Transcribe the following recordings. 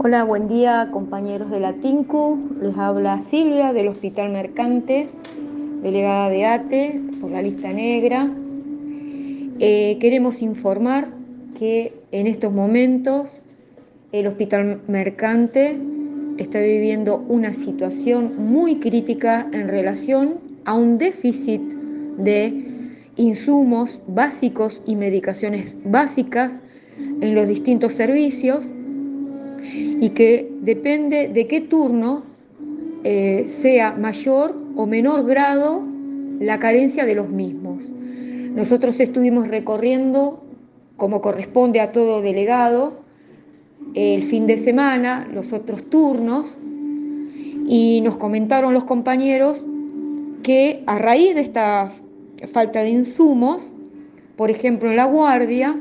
Hola, buen día compañeros de la TINCU. Les habla Silvia del Hospital Mercante, delegada de ATE por la lista negra. Eh, queremos informar que en estos momentos el Hospital Mercante está viviendo una situación muy crítica en relación a un déficit de insumos básicos y medicaciones básicas en los distintos servicios y que depende de qué turno eh, sea mayor o menor grado la carencia de los mismos. Nosotros estuvimos recorriendo, como corresponde a todo delegado, el fin de semana, los otros turnos, y nos comentaron los compañeros que a raíz de esta falta de insumos, por ejemplo en la guardia,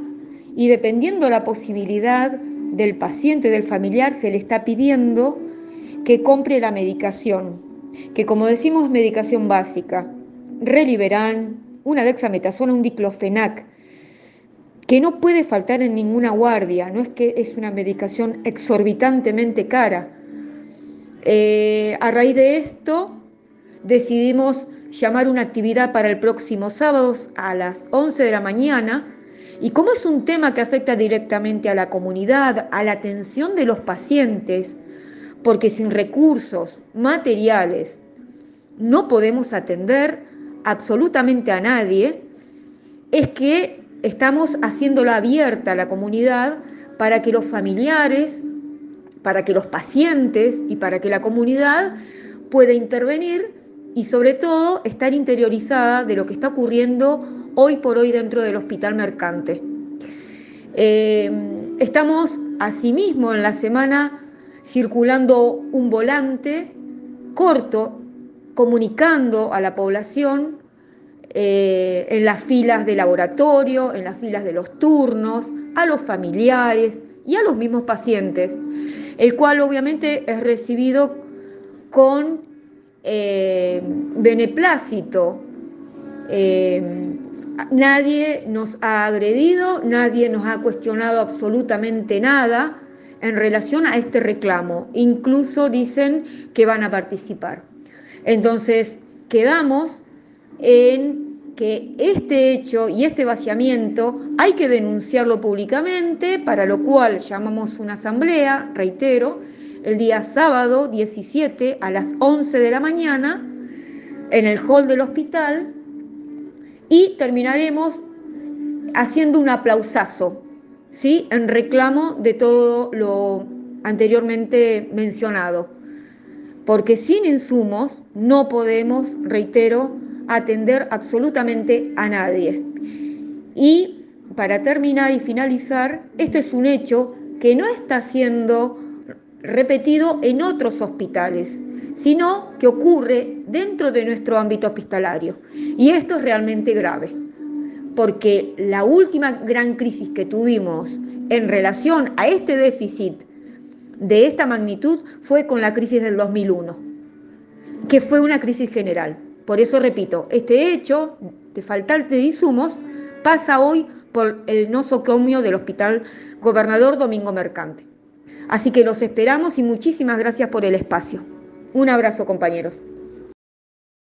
y dependiendo la posibilidad del paciente, del familiar, se le está pidiendo que compre la medicación, que como decimos es medicación básica, Reliberan, una dexametasona, un diclofenac, que no puede faltar en ninguna guardia, no es que es una medicación exorbitantemente cara. Eh, a raíz de esto decidimos llamar una actividad para el próximo sábado a las 11 de la mañana y como es un tema que afecta directamente a la comunidad, a la atención de los pacientes, porque sin recursos materiales no podemos atender absolutamente a nadie, es que estamos haciéndola abierta a la comunidad para que los familiares, para que los pacientes y para que la comunidad pueda intervenir y sobre todo estar interiorizada de lo que está ocurriendo hoy por hoy dentro del hospital mercante. Eh, estamos asimismo en la semana circulando un volante corto comunicando a la población eh, en las filas de laboratorio, en las filas de los turnos, a los familiares y a los mismos pacientes, el cual obviamente es recibido con eh, beneplácito. Nadie nos ha agredido, nadie nos ha cuestionado absolutamente nada en relación a este reclamo. Incluso dicen que van a participar. Entonces, quedamos en que este hecho y este vaciamiento hay que denunciarlo públicamente, para lo cual llamamos una asamblea, reitero, el día sábado 17 a las 11 de la mañana en el hall del hospital y terminaremos haciendo un aplausazo, ¿sí? En reclamo de todo lo anteriormente mencionado. Porque sin insumos no podemos, reitero, atender absolutamente a nadie. Y para terminar y finalizar, este es un hecho que no está siendo repetido en otros hospitales, sino que ocurre dentro de nuestro ámbito hospitalario. Y esto es realmente grave, porque la última gran crisis que tuvimos en relación a este déficit de esta magnitud fue con la crisis del 2001, que fue una crisis general. Por eso repito, este hecho de faltar de insumos pasa hoy por el nosocomio del Hospital Gobernador Domingo Mercante. Así que los esperamos y muchísimas gracias por el espacio. Un abrazo compañeros.